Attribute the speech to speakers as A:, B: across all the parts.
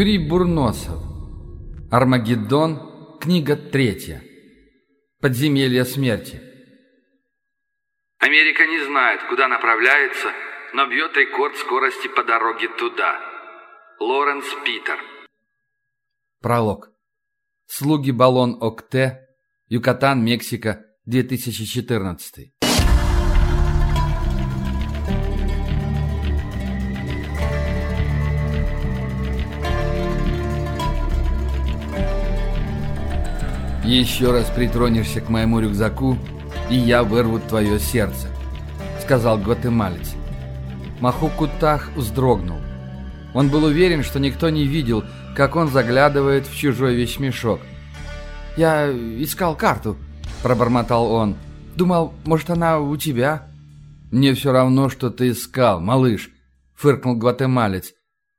A: Юрий Бурносов. Армагеддон. Книга третья. Подземелье смерти.
B: Америка не знает, куда направляется, но бьет рекорд скорости по дороге туда. Лоренс Питер.
A: Пролог. Слуги Баллон Окте. Юкатан, Мексика. 2014. «Еще раз притронешься к моему рюкзаку, и я вырву твое сердце», — сказал гватемалец. Махукутах вздрогнул. Он был уверен, что никто не видел, как он заглядывает в чужой вещмешок. «Я искал карту», — пробормотал он. «Думал, может, она у тебя?» «Мне все равно, что ты искал, малыш», — фыркнул гватемалец.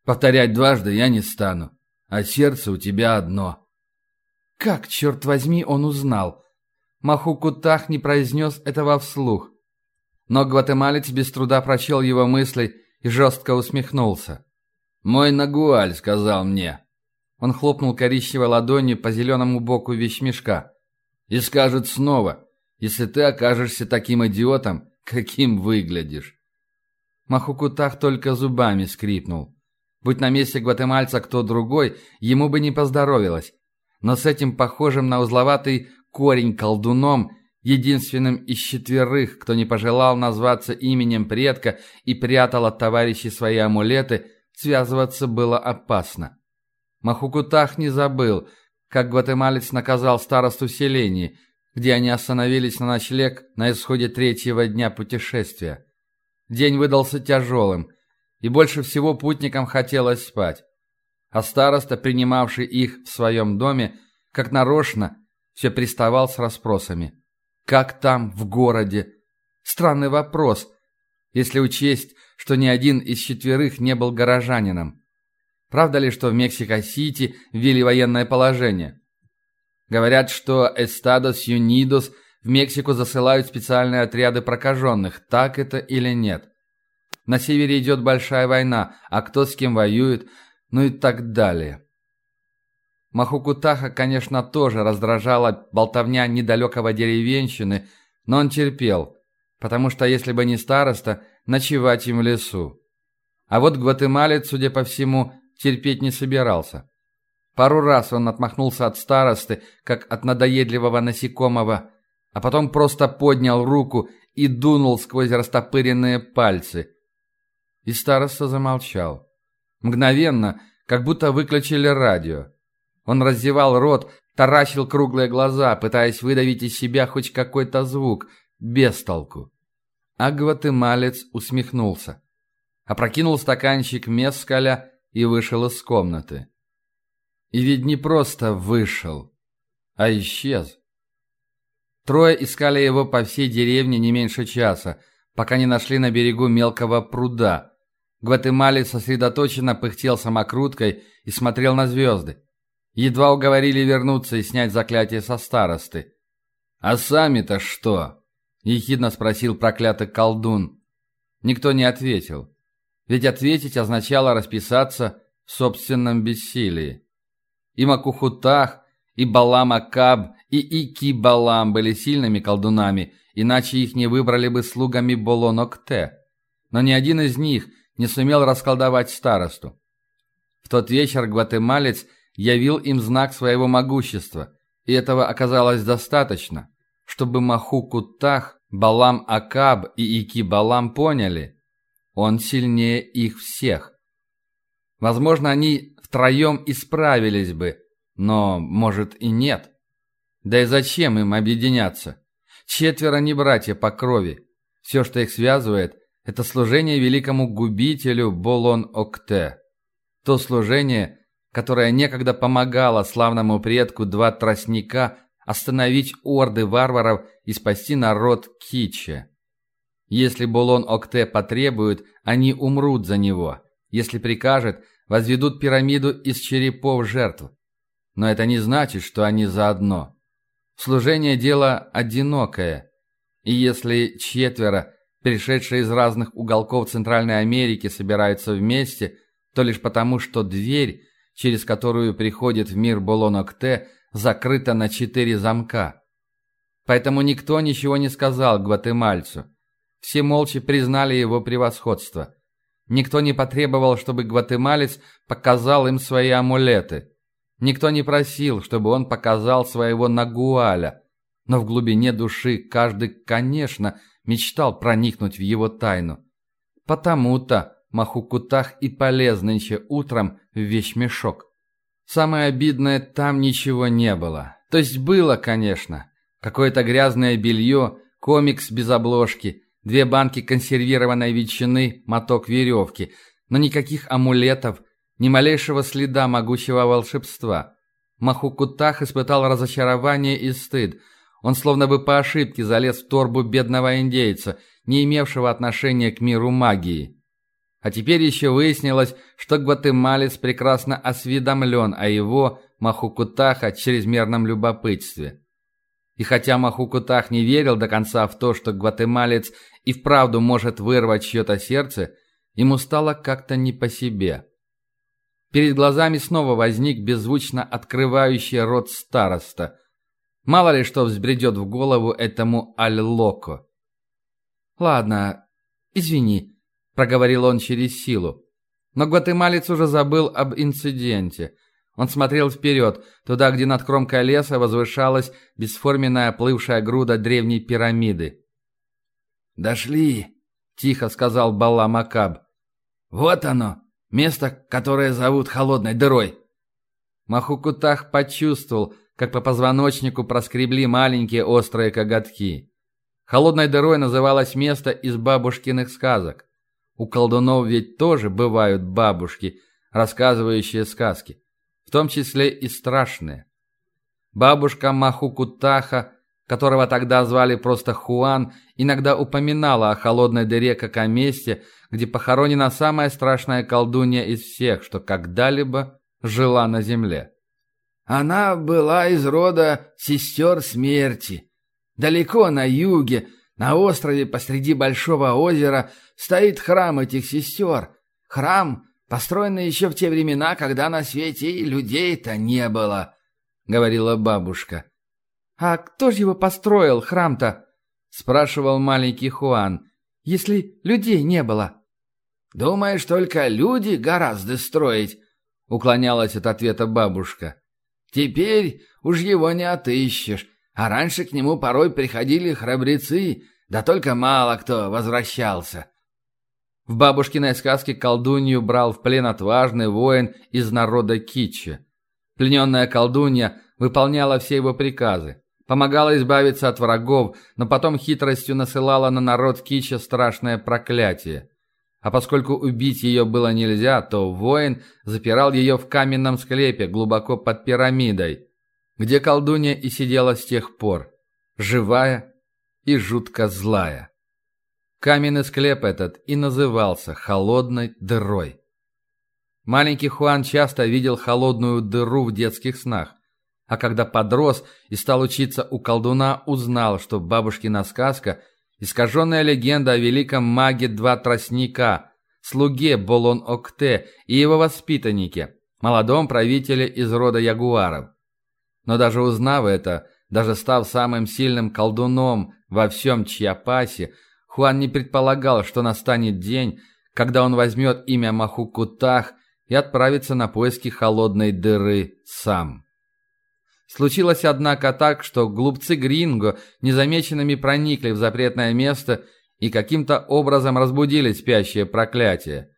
A: «Повторять дважды я не стану, а сердце у тебя одно». Как, черт возьми, он узнал? Махукутах не произнес этого вслух. Но гватемалец без труда прочел его мысли и жестко усмехнулся. «Мой Нагуаль сказал мне». Он хлопнул коричневой ладонью по зеленому боку вещмешка. «И скажет снова, если ты окажешься таким идиотом, каким выглядишь». Махукутах только зубами скрипнул. Будь на месте гватемальца кто другой, ему бы не поздоровилось но с этим похожим на узловатый корень колдуном, единственным из четверых, кто не пожелал назваться именем предка и прятал от товарищей свои амулеты, связываться было опасно. Махукутах не забыл, как гватемалец наказал старосту селения, где они остановились на ночлег на исходе третьего дня путешествия. День выдался тяжелым, и больше всего путникам хотелось спать а староста, принимавший их в своем доме, как нарочно, все приставал с расспросами. «Как там, в городе?» Странный вопрос, если учесть, что ни один из четверых не был горожанином. Правда ли, что в Мексико-Сити ввели военное положение? Говорят, что Эстадос Юнидос в Мексику засылают специальные отряды прокаженных. Так это или нет? На севере идет большая война, а кто с кем воюет – ну и так далее. Махукутаха, конечно, тоже раздражала болтовня недалекого деревенщины, но он терпел, потому что если бы не староста, ночевать им в лесу. А вот гватемалец, судя по всему, терпеть не собирался. Пару раз он отмахнулся от старосты, как от надоедливого насекомого, а потом просто поднял руку и дунул сквозь растопыренные пальцы. И староста замолчал. Мгновенно, как будто выключили радио. Он раздевал рот, таращил круглые глаза, пытаясь выдавить из себя хоть какой-то звук, без толку. А гватемалец усмехнулся. Опрокинул стаканчик мескаля и вышел из комнаты. И ведь не просто вышел, а исчез. Трое искали его по всей деревне не меньше часа, пока не нашли на берегу мелкого пруда, Гватемалец сосредоточенно пыхтел самокруткой и смотрел на звезды. Едва уговорили вернуться и снять заклятие со старосты. «А сами-то что?» — ехидно спросил проклятый колдун. Никто не ответил. Ведь ответить означало расписаться в собственном бессилии. И Макухутах, и Балам Акаб, и Ики Балам были сильными колдунами, иначе их не выбрали бы слугами Болонокте. Но ни один из них — не сумел расколдовать старосту. В тот вечер гватемалец явил им знак своего могущества, и этого оказалось достаточно, чтобы Махукутах, Балам Акаб и Ики Балам поняли, он сильнее их всех. Возможно, они втроем исправились бы, но, может, и нет. Да и зачем им объединяться? Четверо не братья по крови. Все, что их связывает, это служение великому губителю Болон-Окте. То служение, которое некогда помогало славному предку два тростника остановить орды варваров и спасти народ Киче. Если Болон-Окте потребует, они умрут за него. Если прикажет, возведут пирамиду из черепов жертв. Но это не значит, что они заодно. Служение – дело одинокое. И если четверо – пришедшие из разных уголков Центральной Америки, собираются вместе, то лишь потому, что дверь, через которую приходит в мир Болонок-Т, закрыта на четыре замка. Поэтому никто ничего не сказал гватемальцу. Все молча признали его превосходство. Никто не потребовал, чтобы гватемалец показал им свои амулеты. Никто не просил, чтобы он показал своего Нагуаля. Но в глубине души каждый, конечно, мечтал проникнуть в его тайну. Потому-то Махукутах и полез нынче утром в вещмешок. Самое обидное, там ничего не было. То есть было, конечно. Какое-то грязное белье, комикс без обложки, две банки консервированной ветчины, моток веревки. Но никаких амулетов, ни малейшего следа могучего волшебства. Махукутах испытал разочарование и стыд. Он словно бы по ошибке залез в торбу бедного индейца, не имевшего отношения к миру магии. А теперь еще выяснилось, что гватемалец прекрасно осведомлен о его, Махукутаха, чрезмерном любопытстве. И хотя Махукутах не верил до конца в то, что гватемалец и вправду может вырвать чье-то сердце, ему стало как-то не по себе. Перед глазами снова возник беззвучно открывающий рот староста. Мало ли что взбредет в голову этому Аль-Локо. «Ладно, извини», проговорил он через силу. Но гватемалец уже забыл об инциденте. Он смотрел вперед, туда, где над кромкой леса возвышалась бесформенная плывшая груда древней пирамиды.
C: «Дошли», — тихо сказал Балла Макаб. «Вот оно, место, которое зовут Холодной дырой».
A: Махукутах почувствовал, как по позвоночнику проскребли маленькие острые коготки. Холодной дырой называлось место из бабушкиных сказок. У колдунов ведь тоже бывают бабушки, рассказывающие сказки, в том числе и страшные. Бабушка Махукутаха, которого тогда звали просто Хуан, иногда упоминала о холодной дыре как о месте, где похоронена самая страшная колдунья из всех, что когда-либо жила на земле.
C: Она была из рода сестер смерти. Далеко на юге, на острове посреди большого озера стоит храм этих сестер. Храм, построенный еще в те времена, когда на свете и людей-то не было, — говорила бабушка.
A: — А кто же его построил, храм-то? — спрашивал маленький Хуан. — Если людей не было.
C: — Думаешь, только люди гораздо строить? — уклонялась от ответа бабушка. — Теперь уж его не отыщешь. А раньше к нему порой приходили храбрецы, да только мало кто возвращался.
A: В бабушкиной сказке колдунью брал в плен отважный воин из народа Китча. Плененная колдунья выполняла все его приказы, помогала избавиться от врагов, но потом хитростью насылала на народ Кича страшное проклятие. А поскольку убить ее было нельзя, то воин запирал ее в каменном склепе глубоко под пирамидой, где колдунья и сидела с тех пор, живая и жутко злая. Каменный склеп этот и назывался холодной дырой. Маленький Хуан часто видел холодную дыру в детских снах, а когда подрос и стал учиться у колдуна, узнал, что бабушкина сказка – искаженная легенда о великом маге Два Тростника, слуге Болон-Окте и его воспитаннике, молодом правителе из рода ягуаров. Но даже узнав это, даже став самым сильным колдуном во всем Чьяпасе, Хуан не предполагал, что настанет день, когда он возьмет имя Махукутах и отправится на поиски холодной дыры сам. Случилось, однако, так, что глупцы Гринго незамеченными проникли в запретное место и каким-то образом разбудили спящее проклятие.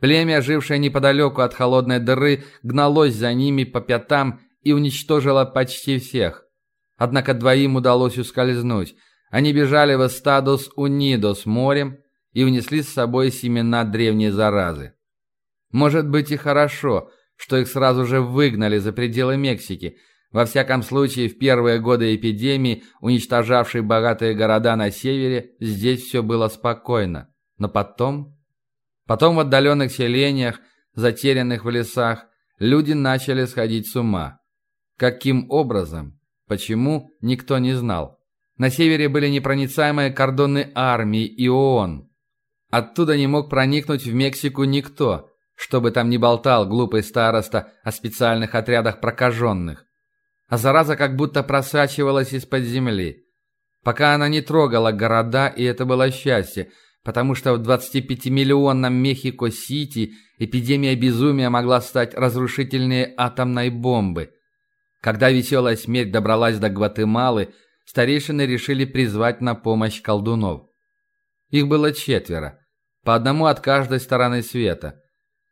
A: Племя, жившее неподалеку от холодной дыры, гналось за ними по пятам и уничтожило почти всех. Однако двоим удалось ускользнуть. Они бежали в Эстадос Унидос морем и унесли с собой семена древней заразы. Может быть и хорошо, что их сразу же выгнали за пределы Мексики. Во всяком случае, в первые годы эпидемии, уничтожавшей богатые города на севере, здесь все было спокойно. Но потом... Потом в отдаленных селениях, затерянных в лесах, люди начали сходить с ума. Каким образом? Почему? Никто не знал. На севере были непроницаемые кордоны армии и ООН. Оттуда не мог проникнуть в Мексику никто. что бы там ни болтал глупый староста о специальных отрядах прокаженных. А зараза как будто просачивалась из-под земли. Пока она не трогала города, и это было счастье, потому что в 25-миллионном Мехико-Сити эпидемия безумия могла стать разрушительнее атомной бомбы. Когда веселая смерть добралась до Гватемалы, старейшины решили призвать на помощь колдунов. Их было четверо, по одному от каждой стороны света –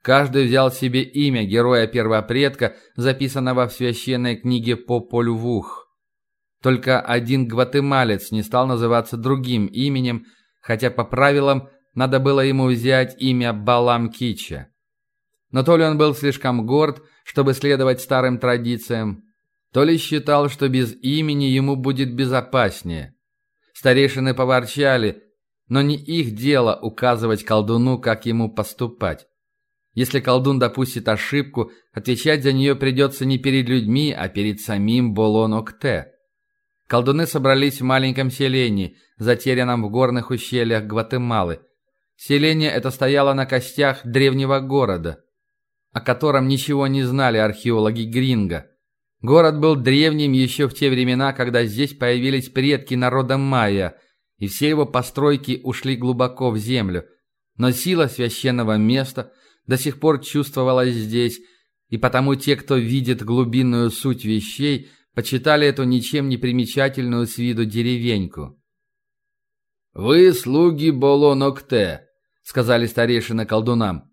A: Каждый взял себе имя героя-первопредка, записанного в священной книге Пополь-Вух. Только один гватемалец не стал называться другим именем, хотя по правилам надо было ему взять имя Балам Кича. Но то ли он был слишком горд, чтобы следовать старым традициям, то ли считал, что без имени ему будет безопаснее. Старейшины поворчали, но не их дело указывать колдуну, как ему поступать. Если колдун допустит ошибку, отвечать за нее придется не перед людьми, а перед самим Болонокте. Колдуны собрались в маленьком селении, затерянном в горных ущельях Гватемалы. Селение это стояло на костях древнего города, о котором ничего не знали археологи Гринго. Город был древним еще в те времена, когда здесь появились предки народа майя, и все его постройки ушли глубоко в землю. Но сила священного места – до сих пор чувствовалась здесь, и потому те, кто видит глубинную суть вещей, почитали эту ничем не примечательную с виду деревеньку. «Вы слуги Болонокте», — сказали старейшины колдунам.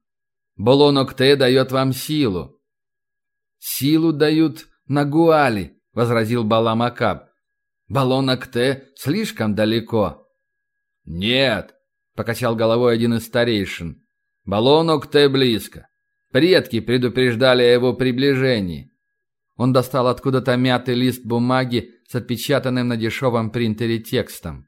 A: «Болонокте дает вам силу». «Силу дают Нагуали», — возразил Баламакаб. «Болонокте слишком далеко». «Нет», — покачал головой один из старейшин. Балонок ты близко. Предки предупреждали о его приближении. Он достал откуда-то мятый лист бумаги с отпечатанным на дешевом принтере текстом.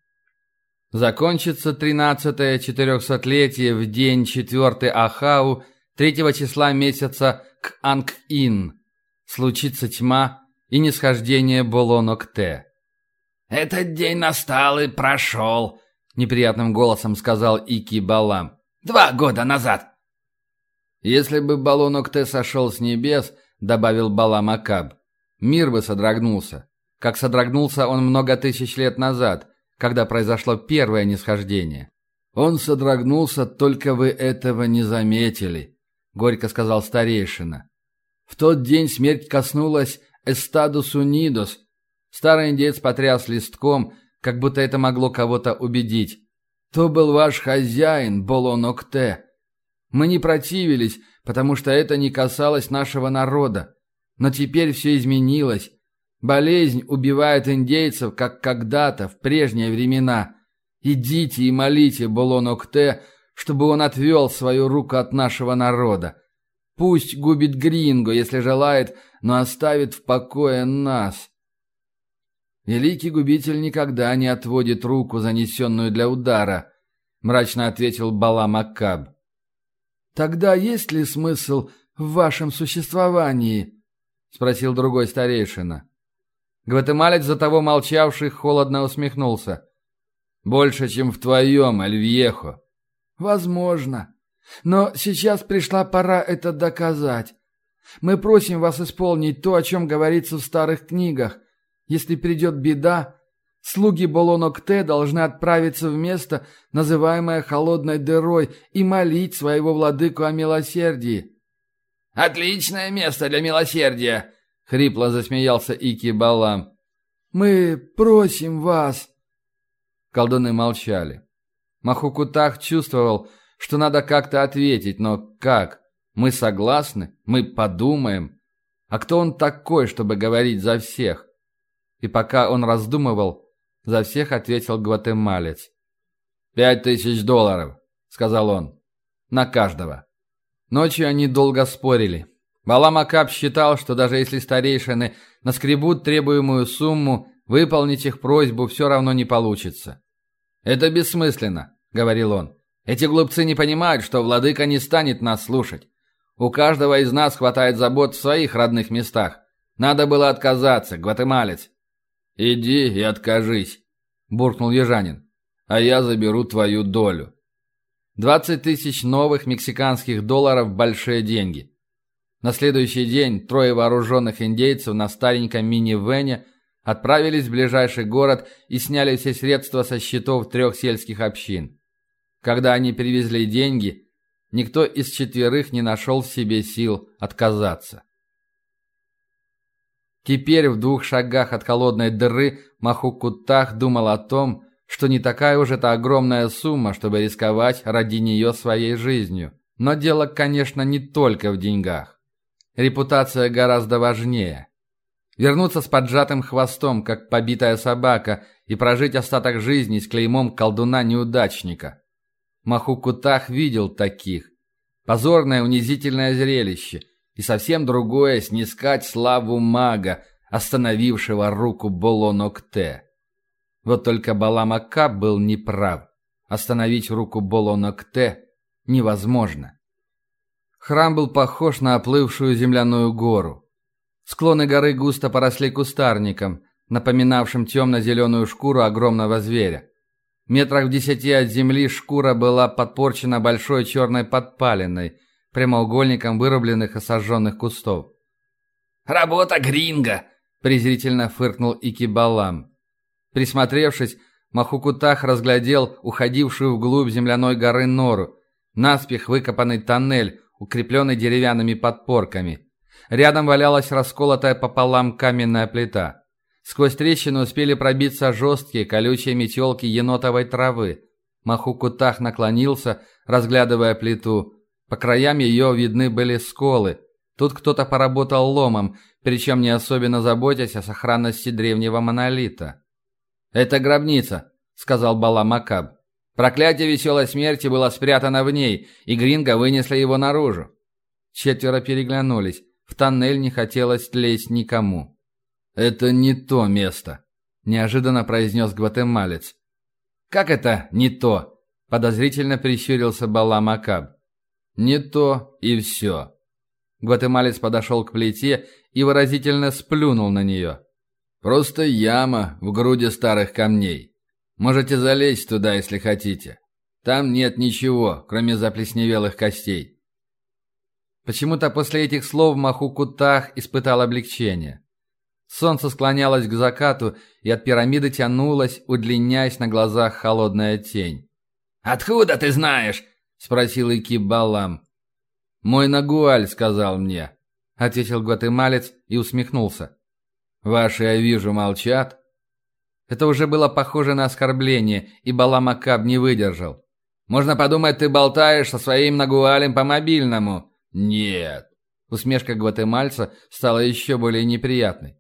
A: Закончится тринадцатое четырехсотлетие в день 4 Ахау третьего числа месяца к Анг-Ин. Случится тьма и нисхождение Болонок-Те.
C: «Этот день настал и прошел», — неприятным голосом сказал Ики Балам. Два года назад!»
A: «Если бы баллонок Т сошел с небес, — добавил Балам Акаб, — мир бы содрогнулся, как содрогнулся он много тысяч лет назад, когда произошло первое нисхождение. Он содрогнулся, только вы этого не заметили», — горько сказал старейшина. «В тот день смерть коснулась Эстадус Унидос. Старый индеец потряс листком, как будто это могло кого-то убедить. То был ваш хозяин, Болонокте. Мы не противились, потому что это не касалось нашего народа. Но теперь все изменилось. Болезнь убивает индейцев, как когда-то, в прежние времена. Идите и молите Болонокте, чтобы он отвел свою руку от нашего народа. Пусть губит Гринго, если желает, но оставит в покое нас. «Великий губитель никогда не отводит руку, занесенную для удара», — мрачно ответил Бала Маккаб. «Тогда есть ли смысл в вашем существовании?» — спросил другой старейшина. Гватемалец, за того молчавший, холодно усмехнулся. «Больше, чем в твоем, Альвьехо». «Возможно. Но сейчас пришла пора это доказать. Мы просим вас исполнить то, о чем говорится в старых книгах, если придет беда, слуги Болонок-Те должны отправиться в место, называемое холодной дырой, и молить своего владыку о милосердии.
D: «Отличное место для милосердия!» — хрипло засмеялся Ики Балам.
C: «Мы просим вас!»
A: Колдуны молчали. Махукутах чувствовал, что надо как-то ответить, но как? Мы согласны, мы подумаем. А кто он такой, чтобы говорить за всех? И пока он раздумывал, за всех ответил гватемалец. «Пять тысяч долларов», — сказал он. «На каждого». Ночью они долго спорили. Баламакап считал, что даже если старейшины наскребут требуемую сумму, выполнить их просьбу все равно не получится. «Это бессмысленно», — говорил он. «Эти глупцы не понимают, что владыка не станет нас слушать. У каждого из нас хватает забот в своих родных местах. Надо было отказаться, гватемалец. «Иди и откажись», — буркнул Ежанин, — «а я заберу твою долю». 20 тысяч новых мексиканских долларов – большие деньги. На следующий день трое вооруженных индейцев на стареньком мини-вене отправились в ближайший город и сняли все средства со счетов трех сельских общин. Когда они привезли деньги, никто из четверых не нашел в себе сил отказаться. Теперь в двух шагах от холодной дыры Махукутах думал о том, что не такая уж это огромная сумма, чтобы рисковать ради нее своей жизнью. Но дело, конечно, не только в деньгах. Репутация гораздо важнее. Вернуться с поджатым хвостом, как побитая собака, и прожить остаток жизни с клеймом колдуна-неудачника. Махукутах видел таких. Позорное унизительное зрелище. И совсем другое снискать славу мага, остановившего руку Болонокте. Вот только Баламака был неправ. Остановить руку Болонокте невозможно. Храм был похож на оплывшую земляную гору. Склоны горы густо поросли кустарником, напоминавшим темно-зеленую шкуру огромного зверя. Метрах в десяти от земли шкура была подпорчена большой черной подпалиной, прямоугольником вырубленных и сожженных кустов.
C: «Работа гринга!» – презрительно фыркнул Икибалам.
A: Присмотревшись, Махукутах разглядел уходившую вглубь земляной горы нору, наспех выкопанный тоннель, укрепленный деревянными подпорками. Рядом валялась расколотая пополам каменная плита. Сквозь трещину успели пробиться жесткие колючие метелки енотовой травы. Махукутах наклонился, разглядывая плиту. По краям ее видны были сколы. Тут кто-то поработал ломом, причем не особенно заботясь о сохранности древнего монолита. «Это гробница», — сказал Бала Макаб. Проклятие веселой смерти было спрятано в ней, и Гринго вынесли его наружу. Четверо переглянулись. В тоннель не хотелось лезть никому. «Это не то место», – неожиданно произнес гватемалец. «Как это «не то»?» – подозрительно прищурился Бала Макаб. «Не то и все». Гватемалец подошел к плите и выразительно сплюнул на нее. «Просто яма в груди старых камней. Можете залезть туда, если хотите. Там нет ничего, кроме заплесневелых костей. Почему-то после этих слов Махукутах испытал облегчение. Солнце склонялось к закату, и от пирамиды тянулась, удлиняясь на глазах холодная тень.
C: «Откуда ты знаешь?» — спросил Икибалам.
A: «Мой Нагуаль сказал мне», — ответил гватемалец и усмехнулся. «Ваши, я вижу, молчат?» Это уже было похоже на оскорбление, и Баламакаб не выдержал. «Можно подумать, ты болтаешь со своим Нагуалем по мобильному». «Нет». Усмешка гватемальца стала еще более неприятной.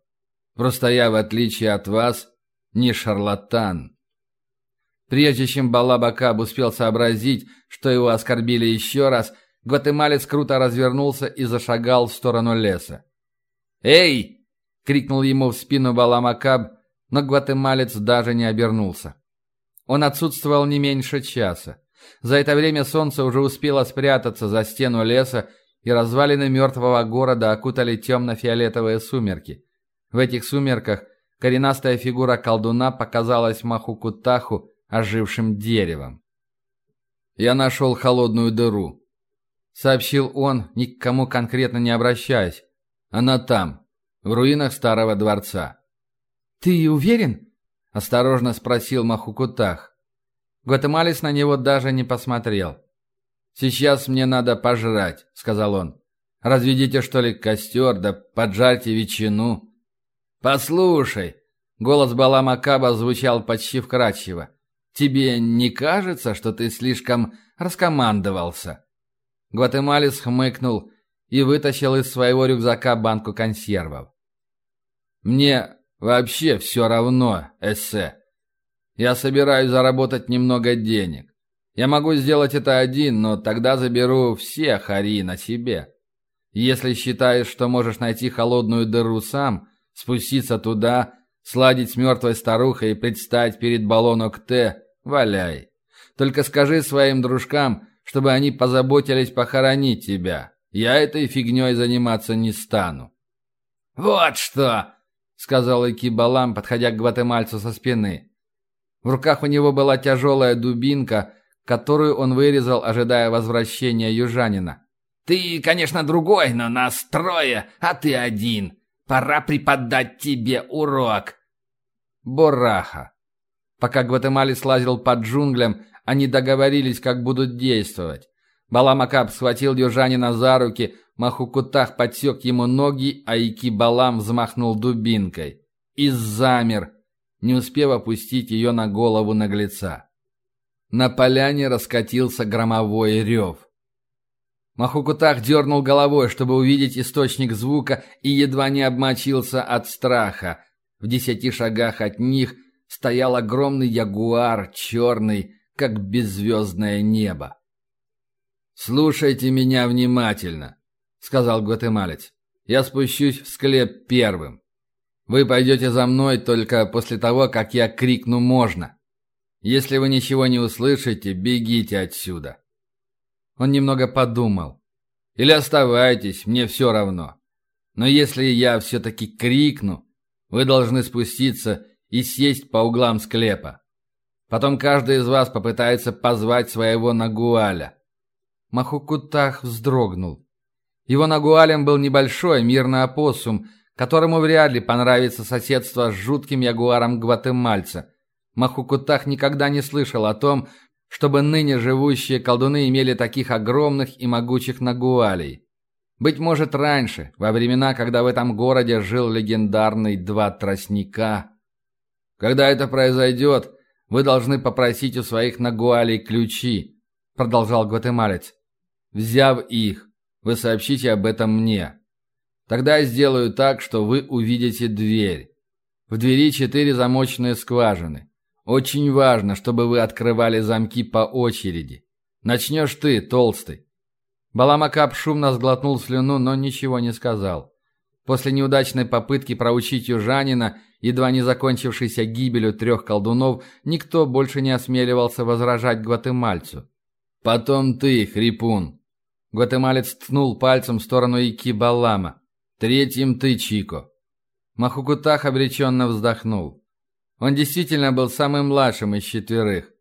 A: «Просто я, в отличие от вас, не шарлатан». Прежде чем Балабакаб успел сообразить, что его оскорбили еще раз, гватемалец круто развернулся и зашагал в сторону леса. «Эй!» — крикнул ему в спину Баламакаб, но гватемалец даже не обернулся. Он отсутствовал не меньше часа. За это время солнце уже успело спрятаться за стену леса, и развалины мертвого города окутали темно-фиолетовые сумерки. В этих сумерках коренастая фигура колдуна показалась Махукутаху ожившим деревом. «Я нашел холодную дыру», — сообщил он, ни к кому конкретно не обращаясь. «Она там, в руинах старого дворца».
C: «Ты уверен?»
A: – осторожно спросил Махукутах. Гватемалец на него даже не посмотрел. «Сейчас мне надо пожрать», – сказал он. «Разведите, что ли, костер, да поджарьте ветчину». «Послушай», – голос Баламакаба звучал почти вкрадчиво. «Тебе не кажется, что ты слишком раскомандовался?» Гватемалец хмыкнул и вытащил из своего рюкзака банку консервов. «Мне Вообще все равно, эссе. Я собираюсь заработать немного денег. Я могу сделать это один, но тогда заберу все хари на себе. Если считаешь, что можешь найти холодную дыру сам, спуститься туда, сладить с мертвой старухой и предстать перед баллонок Т, валяй. Только скажи своим дружкам, чтобы они позаботились похоронить тебя. Я этой фигней заниматься не стану.
C: «Вот что!»
A: сказал Экибалам, подходя к гватемальцу со спины. В руках у него была тяжелая дубинка, которую он вырезал, ожидая возвращения южанина.
C: «Ты, конечно, другой, но нас трое, а ты один. Пора преподать тебе урок».
A: Бораха. Пока Гватемалис лазил под джунглям, они договорились, как будут действовать. Баламакап схватил южанина за руки, Махукутах подсек ему ноги, а Ики-Балам взмахнул дубинкой. И замер, не успев опустить ее на голову наглеца. На поляне раскатился громовой рев. Махукутах дернул головой, чтобы увидеть источник звука, и едва не обмочился от страха. В десяти шагах от них стоял огромный ягуар, черный, как беззвездное небо. «Слушайте меня внимательно», — сказал гватемалец. «Я спущусь в склеп первым. Вы пойдете за мной только после того, как я крикну «можно». Если вы ничего не услышите, бегите отсюда». Он немного подумал. «Или оставайтесь, мне все равно. Но если я все-таки крикну, вы должны спуститься и сесть по углам склепа. Потом каждый из вас попытается позвать своего Нагуаля. Махукутах вздрогнул. Его нагуалем был небольшой мирный опоссум, которому вряд ли понравится соседство с жутким ягуаром гватемальца. Махукутах никогда не слышал о том, чтобы ныне живущие колдуны имели таких огромных и могучих нагуалей. Быть может, раньше, во времена, когда в этом городе жил легендарный Два Тростника. Когда это произойдет, вы должны попросить у своих нагуалей ключи, продолжал гватемалец. Взяв их, вы сообщите об этом мне. Тогда я сделаю так, что вы увидите дверь. В двери четыре замочные скважины. Очень важно, чтобы вы открывали замки по очереди. Начнешь ты, толстый. Баламакап шумно сглотнул слюну, но ничего не сказал. После неудачной попытки проучить южанина, едва не закончившейся гибелью трех колдунов, никто больше не осмеливался возражать гватемальцу. «Потом ты, хрипун!» Гватемалец ткнул пальцем в сторону Икибалама. «Третьим ты, Чико!» Махукутах обреченно вздохнул. Он действительно был самым младшим из четверых.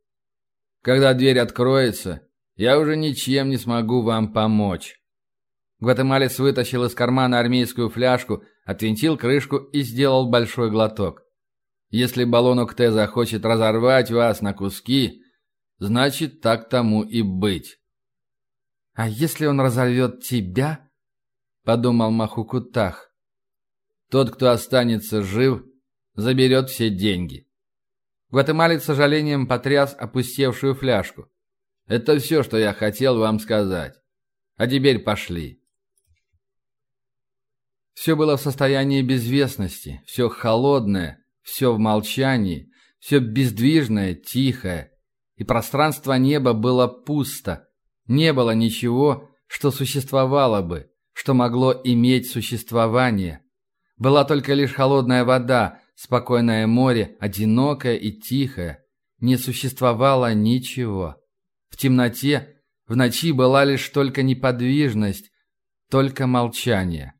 A: «Когда дверь откроется, я уже ничем не смогу вам помочь». Гватемалец вытащил из кармана армейскую фляжку, отвинтил крышку и сделал большой глоток. «Если баллонок Т захочет разорвать вас на куски, значит, так тому и быть». «А если он разорвет тебя?» — подумал Махукутах.
C: «Тот, кто останется жив, заберет все деньги».
A: Гватемалец с сожалением потряс опустевшую фляжку.
C: «Это все, что я хотел вам сказать. А теперь пошли».
A: Все было в состоянии безвестности, все холодное, все в молчании, все бездвижное, тихое, и пространство неба было пусто, не было ничего, что существовало бы, что могло иметь существование. Была только лишь холодная вода, спокойное море, одинокое и тихое. Не существовало ничего. В темноте, в ночи была лишь только неподвижность, только молчание.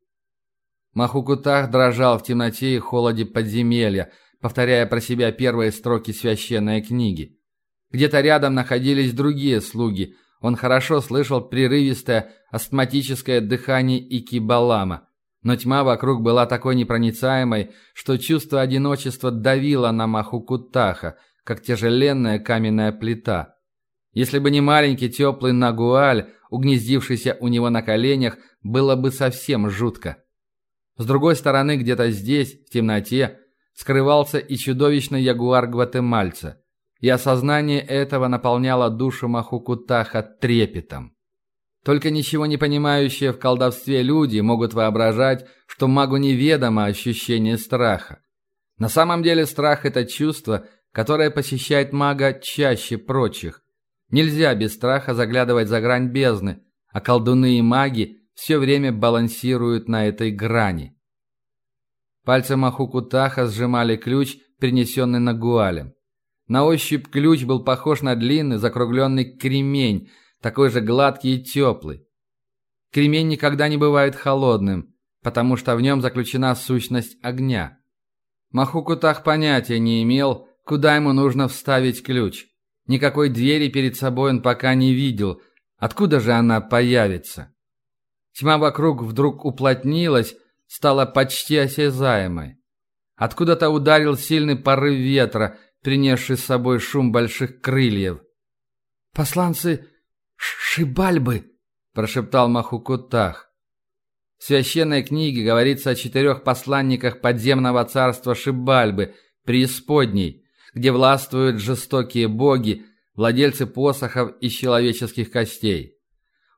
A: Махукутах дрожал в темноте и холоде подземелья, повторяя про себя первые строки священной книги. Где-то рядом находились другие слуги, он хорошо слышал прерывистое астматическое дыхание Икибалама, но тьма вокруг была такой непроницаемой, что чувство одиночества давило на Махукутаха, как тяжеленная каменная плита. Если бы не маленький теплый Нагуаль, угнездившийся у него на коленях, было бы совсем жутко. С другой стороны, где-то здесь, в темноте, скрывался и чудовищный ягуар гватемальца и осознание этого наполняло душу Махукутаха трепетом. Только ничего не понимающие в колдовстве люди могут воображать, что магу неведомо ощущение страха. На самом деле страх – это чувство, которое посещает мага чаще прочих. Нельзя без страха заглядывать за грань бездны, а колдуны и маги все время балансируют на этой грани. Пальцы Махукутаха сжимали ключ, принесенный Нагуалем. На ощупь ключ был похож на длинный закругленный кремень, такой же гладкий и теплый. Кремень никогда не бывает холодным, потому что в нем заключена сущность огня. Махукутах понятия не имел, куда ему нужно вставить ключ. Никакой двери перед собой он пока не видел. Откуда же она появится? Тьма вокруг вдруг уплотнилась, стала почти осязаемой. Откуда-то ударил сильный порыв ветра, принесший с собой шум больших крыльев.
C: «Посланцы Шибальбы!» – прошептал Махукутах.
A: В священной книге говорится о четырех посланниках подземного царства Шибальбы, преисподней, где властвуют жестокие боги, владельцы посохов из человеческих костей.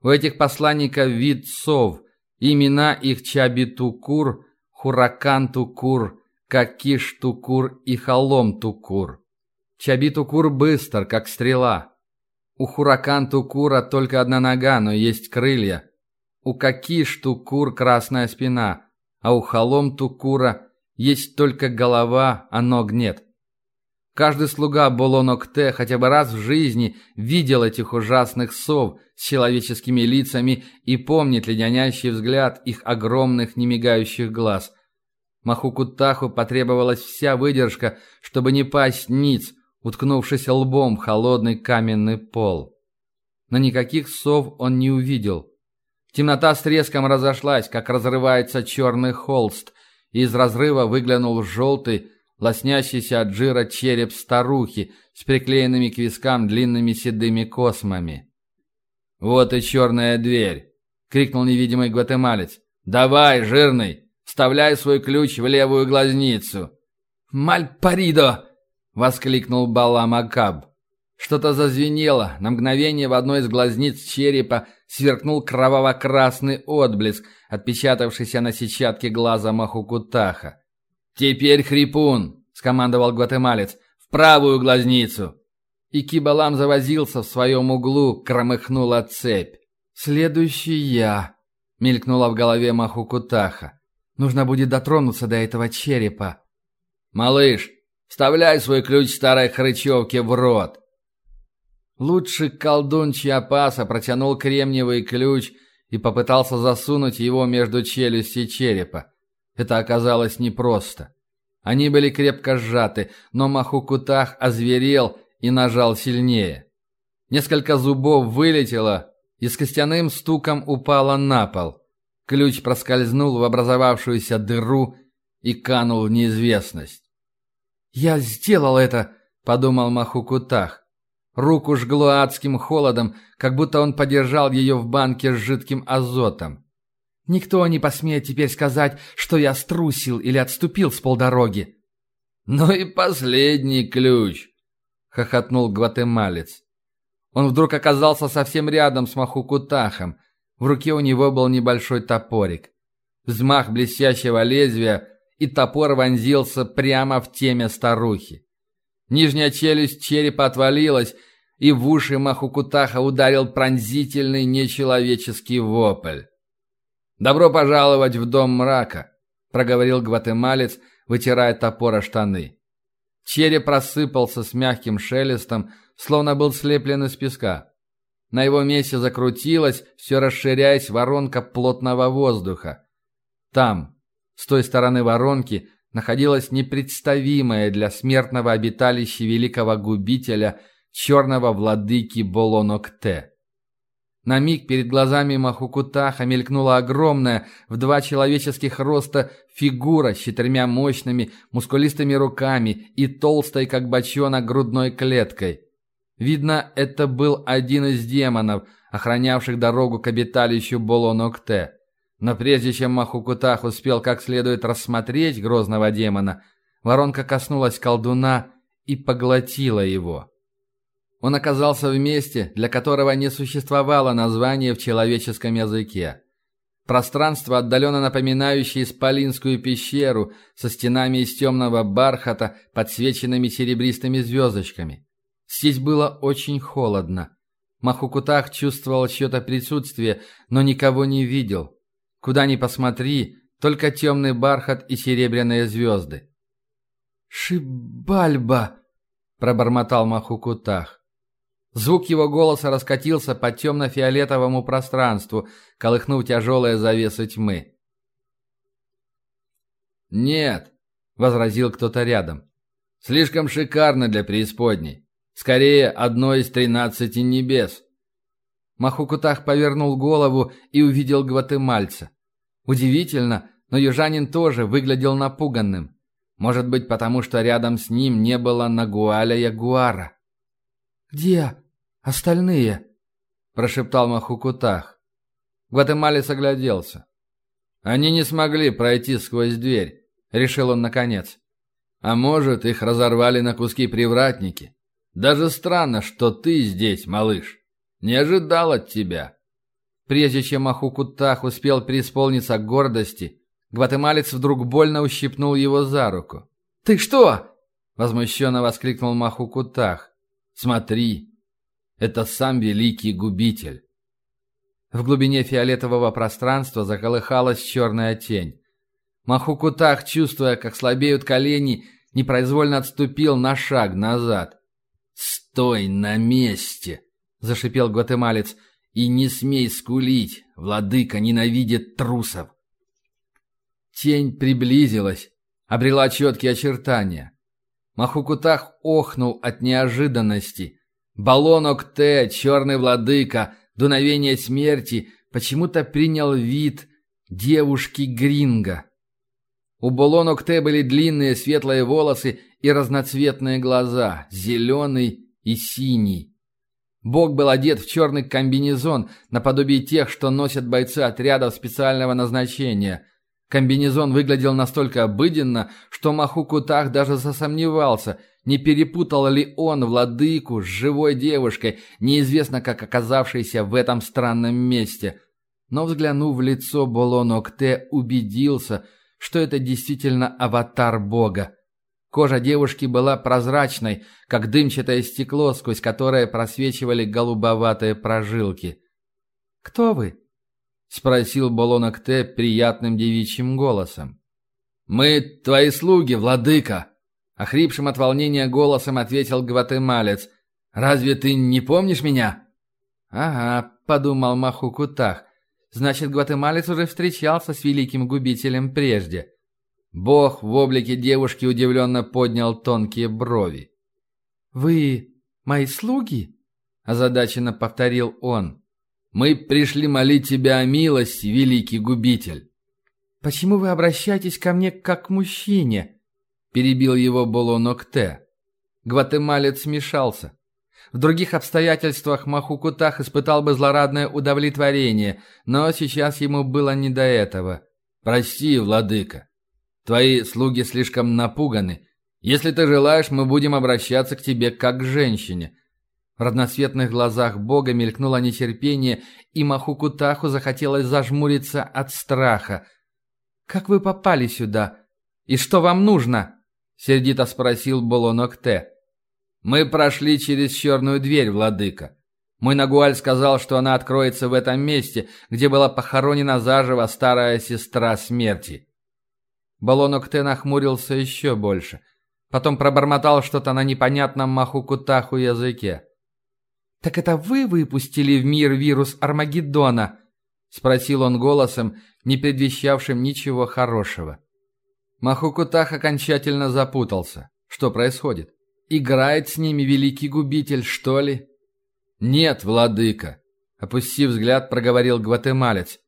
A: У этих посланников вид сов, имена их Чабитукур, Хуракантукур, Какиштукур и Халом-Тукур. Чабитукур быстр, как стрела. У Хуракантукура только одна нога, но есть крылья. У Какиш-Тукур красная спина, а у Халом-Тукура есть только голова, а ног нет. Каждый слуга Болонокте хотя бы раз в жизни видел этих ужасных сов с человеческими лицами и помнит леденящий взгляд их огромных немигающих глаз. Махукутаху потребовалась вся выдержка, чтобы не пасть ниц, уткнувшись лбом в холодный каменный пол. Но никаких сов он не увидел. Темнота с треском разошлась, как разрывается черный холст, и из разрыва выглянул желтый, лоснящийся от жира череп старухи с приклеенными к вискам длинными седыми космами. «Вот и черная дверь!» — крикнул невидимый гватемалец. «Давай, жирный, вставляй свой ключ в левую глазницу!»
C: «Мальпаридо!» — воскликнул Баламакаб.
A: Что-то зазвенело, на мгновение в одной из глазниц черепа сверкнул кроваво-красный отблеск, отпечатавшийся на сетчатке глаза Махукутаха. «Теперь хрипун!» — скомандовал гватемалец. «В правую глазницу!» И Кибалам завозился в своем углу, кромыхнула цепь.
C: «Следующий я!» — мелькнула в голове Махукутаха. «Нужно будет дотронуться до этого черепа».
A: «Малыш, вставляй свой ключ старой хрычевки в рот!» Лучший колдун Чьяпаса протянул кремниевый ключ и попытался засунуть его между челюстей черепа. Это оказалось непросто. Они были крепко сжаты, но Махукутах озверел и нажал сильнее. Несколько зубов вылетело и с костяным стуком упало на пол. Ключ проскользнул в образовавшуюся дыру и канул в неизвестность.
C: «Я сделал это!» — подумал Махукутах.
A: Руку жгло адским холодом, как будто он подержал ее в банке с жидким азотом.
C: «Никто не посмеет теперь сказать, что я струсил или отступил с полдороги».
A: «Ну и последний ключ!» — хохотнул гватемалец. Он вдруг оказался совсем рядом с Махукутахом. В руке у него был небольшой топорик. Взмах блестящего лезвия, и топор вонзился прямо в теме старухи. Нижняя челюсть черепа отвалилась, и в уши Махукутаха ударил пронзительный нечеловеческий вопль. «Добро пожаловать в дом мрака», — проговорил гватемалец, вытирая топора штаны. Череп просыпался с мягким шелестом, словно был слеплен из песка. На его месте закрутилась, все расширяясь, воронка плотного воздуха. Там, с той стороны воронки, находилось непредставимое для смертного обиталище великого губителя, черного владыки Болонокте. На миг перед глазами Махукутаха мелькнула огромная, в два человеческих роста, фигура с четырьмя мощными, мускулистыми руками и толстой, как бочонок, грудной клеткой. Видно, это был один из демонов, охранявших дорогу к обиталищу Болонокте. Но прежде чем Махукутах успел как следует рассмотреть грозного демона, воронка коснулась колдуна и поглотила его. Он оказался в месте, для которого не существовало названия в человеческом языке. Пространство, отдаленно напоминающее Исполинскую пещеру, со стенами из темного бархата, подсвеченными серебристыми звездочками. Здесь было очень холодно. Махукутах чувствовал чье-то присутствие, но никого не видел. Куда ни посмотри, только темный бархат и серебряные звезды.
C: «Шибальба!» — пробормотал Махукутах.
A: Звук его голоса раскатился по темно-фиолетовому пространству, колыхнув тяжелые завесы тьмы. «Нет», — возразил кто-то рядом, — «слишком шикарно для преисподней. Скорее, одно из тринадцати небес.
C: Махукутах повернул голову и увидел гватемальца. Удивительно, но южанин тоже выглядел напуганным. Может быть, потому что рядом с ним не было Нагуаля Ягуара. «Где остальные?» – прошептал Махукутах. Гватемалец огляделся.
A: «Они не смогли пройти сквозь дверь», – решил он наконец. «А может, их разорвали на куски привратники? Даже странно, что ты здесь, малыш. Не ожидал от тебя».
C: Прежде чем Махукутах успел преисполниться гордости, гватемалец вдруг больно ущипнул его за руку. «Ты что?» – возмущенно воскликнул Махукутах.
A: «Смотри, это сам великий губитель».
C: В глубине фиолетового пространства заколыхалась черная тень. Махукутах, чувствуя, как слабеют колени, непроизвольно отступил на шаг назад.
A: «Стой на месте!» – зашипел гватемалец – и не смей скулить, владыка ненавидит трусов.
C: Тень приблизилась, обрела четкие очертания. Махукутах охнул от неожиданности. Баллонок Т, черный владыка, дуновение смерти, почему-то принял вид девушки Гринга. У Баллонок Т были длинные светлые волосы и разноцветные глаза, зеленый и синий. Бог был одет в черный комбинезон, наподобие тех, что носят бойцы отрядов специального назначения. Комбинезон выглядел настолько обыденно, что Махукутах даже засомневался, не перепутал ли он владыку с живой девушкой, неизвестно как оказавшейся в этом странном месте. Но, взглянув в лицо Болонокте, убедился, что это действительно аватар Бога. Кожа девушки была прозрачной, как дымчатое стекло, сквозь которое просвечивали голубоватые прожилки. «Кто вы?» — спросил Болонок приятным девичьим голосом.
A: «Мы твои слуги, владыка!»
C: — охрипшим от волнения голосом ответил гватемалец. «Разве ты не помнишь меня?» «Ага», — подумал Махукутах. «Значит, гватемалец уже встречался с великим губителем прежде». Бог в облике девушки удивленно поднял тонкие брови. «Вы мои слуги?» – озадаченно повторил он.
A: «Мы пришли молить тебя о милости, великий губитель».
C: «Почему вы обращаетесь ко мне как к мужчине?» – перебил его Болонок Т. Гватемалец смешался. В других обстоятельствах Махукутах испытал бы злорадное удовлетворение, но сейчас ему было не до этого.
A: «Прости, владыка, Твои слуги слишком напуганы. Если ты желаешь, мы будем обращаться к тебе как к женщине».
C: В разноцветных глазах Бога мелькнуло нетерпение, и Махукутаху захотелось зажмуриться от страха. «Как вы попали сюда? И что вам нужно?» — сердито спросил Болонок Т.
A: «Мы прошли через черную дверь, владыка. Мой Нагуаль сказал, что она откроется в этом месте, где была похоронена заживо старая сестра смерти.
C: Баллонок Т нахмурился еще больше. Потом пробормотал что-то на непонятном маху-кутаху языке. «Так это вы выпустили в мир вирус Армагеддона?» — спросил он голосом, не предвещавшим ничего хорошего. Махукутах окончательно запутался. Что происходит? Играет с ними великий губитель, что ли?
A: «Нет, владыка», — опустив взгляд, проговорил гватемалец.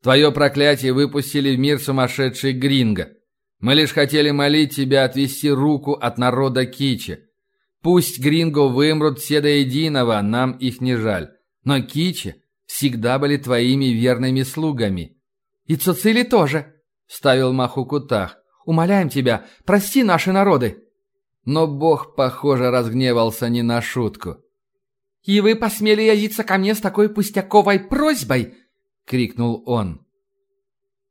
A: Твое проклятие выпустили в мир сумасшедший Гринго. Мы лишь хотели молить тебя отвести руку от народа Кичи. Пусть Гринго вымрут все до единого, нам их не жаль. Но Кичи всегда были твоими верными слугами.
C: И Цуцили тоже, — ставил Махукутах. Умоляем тебя, прости наши народы.
A: Но бог, похоже, разгневался не на шутку.
C: «И вы посмели явиться ко мне с такой пустяковой просьбой?» — крикнул он.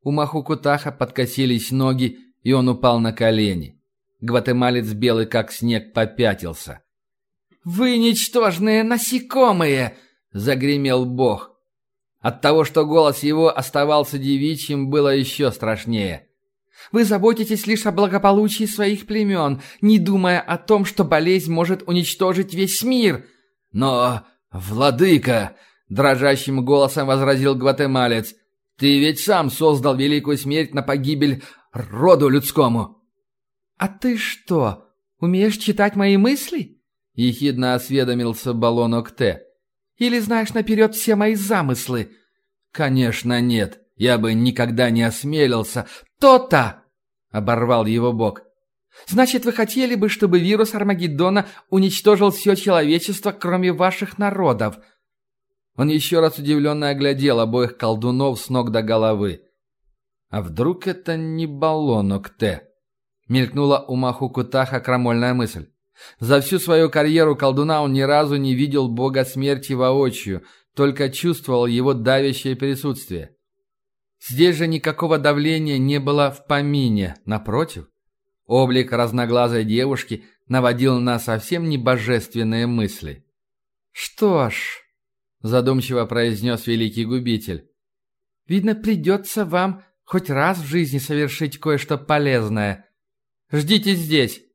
C: У Махукутаха подкосились ноги, и он упал на колени. Гватемалец белый как снег попятился. «Вы ничтожные насекомые!» — загремел бог. От того, что голос его оставался девичьим, было еще страшнее. «Вы заботитесь лишь о благополучии своих племен, не думая о том, что болезнь может уничтожить весь мир.
A: Но, владыка, Дрожащим голосом возразил гватемалец. «Ты ведь сам создал великую смерть на погибель роду людскому!»
C: «А ты что, умеешь читать мои мысли?»
A: Ехидно осведомился Балонок Т.
C: «Или знаешь наперед все мои замыслы?»
A: «Конечно нет. Я бы никогда не осмелился».
C: «То-то!»
A: — оборвал его бог.
C: «Значит, вы хотели бы, чтобы вирус Армагеддона уничтожил все человечество, кроме ваших народов?»
A: Он еще раз удивленно оглядел обоих колдунов с ног до головы. «А вдруг это не баллонок Т?» Мелькнула у Махукутаха крамольная мысль. За всю свою карьеру колдуна он ни разу не видел бога смерти воочию, только чувствовал его давящее присутствие. Здесь же никакого давления не было в помине, напротив. Облик разноглазой девушки наводил на совсем не божественные мысли.
C: «Что ж», — задумчиво произнес великий губитель, — «видно, придется вам хоть раз в жизни совершить кое-что полезное. Ждите здесь».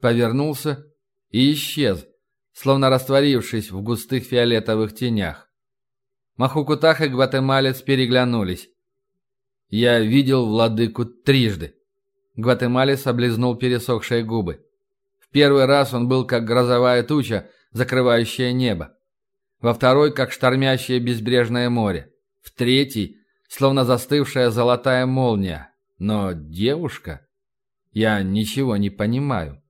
A: Повернулся и исчез, словно растворившись в густых фиолетовых тенях. Махукутах и Гватемалец переглянулись. «Я видел владыку трижды». Гватемалец облизнул пересохшие губы. В первый раз он был как грозовая туча, закрывающая небо. Во второй, как штормящее безбрежное море. В третий, словно застывшая золотая молния. Но девушка... Я ничего не понимаю.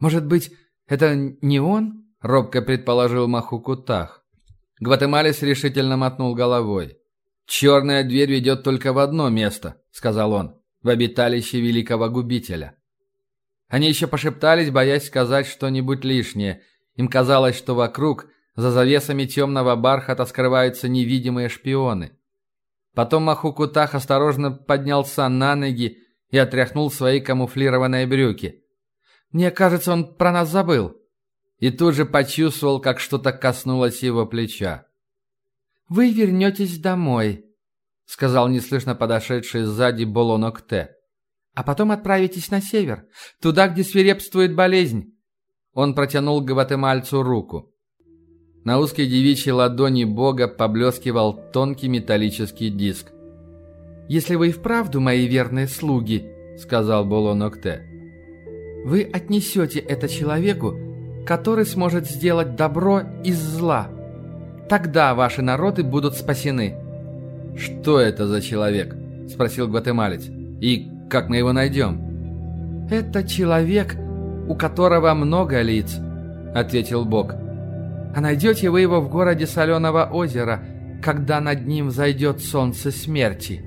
C: «Может быть, это не он?» — робко предположил Махукутах.
A: Гватемалис решительно мотнул головой. «Черная дверь ведет только в одно место», — сказал он, — «в обиталище великого губителя». Они еще пошептались, боясь сказать что-нибудь лишнее. Им казалось, что вокруг, за завесами темного бархата, скрываются невидимые шпионы. Потом Махукутах осторожно поднялся на ноги и отряхнул свои камуфлированные брюки.
C: «Мне кажется, он про нас забыл».
A: И тут же почувствовал, как что-то коснулось его плеча.
C: «Вы вернетесь домой», — сказал неслышно подошедший сзади Болонок Т. «А потом отправитесь на север, туда, где свирепствует болезнь».
A: Он протянул Гватемальцу руку. На узкой девичьей ладони бога поблескивал тонкий металлический диск.
C: «Если вы и вправду мои верные слуги», — сказал Болонок Т, — «вы отнесете это человеку, который сможет сделать добро из зла». Тогда ваши народы будут спасены».
A: «Что это за человек?» – спросил гватемалец. «И как мы его найдем?»
C: «Это человек, у которого много лиц», – ответил Бог. «А найдете вы его в городе Соленого озера, когда над ним зайдет солнце смерти».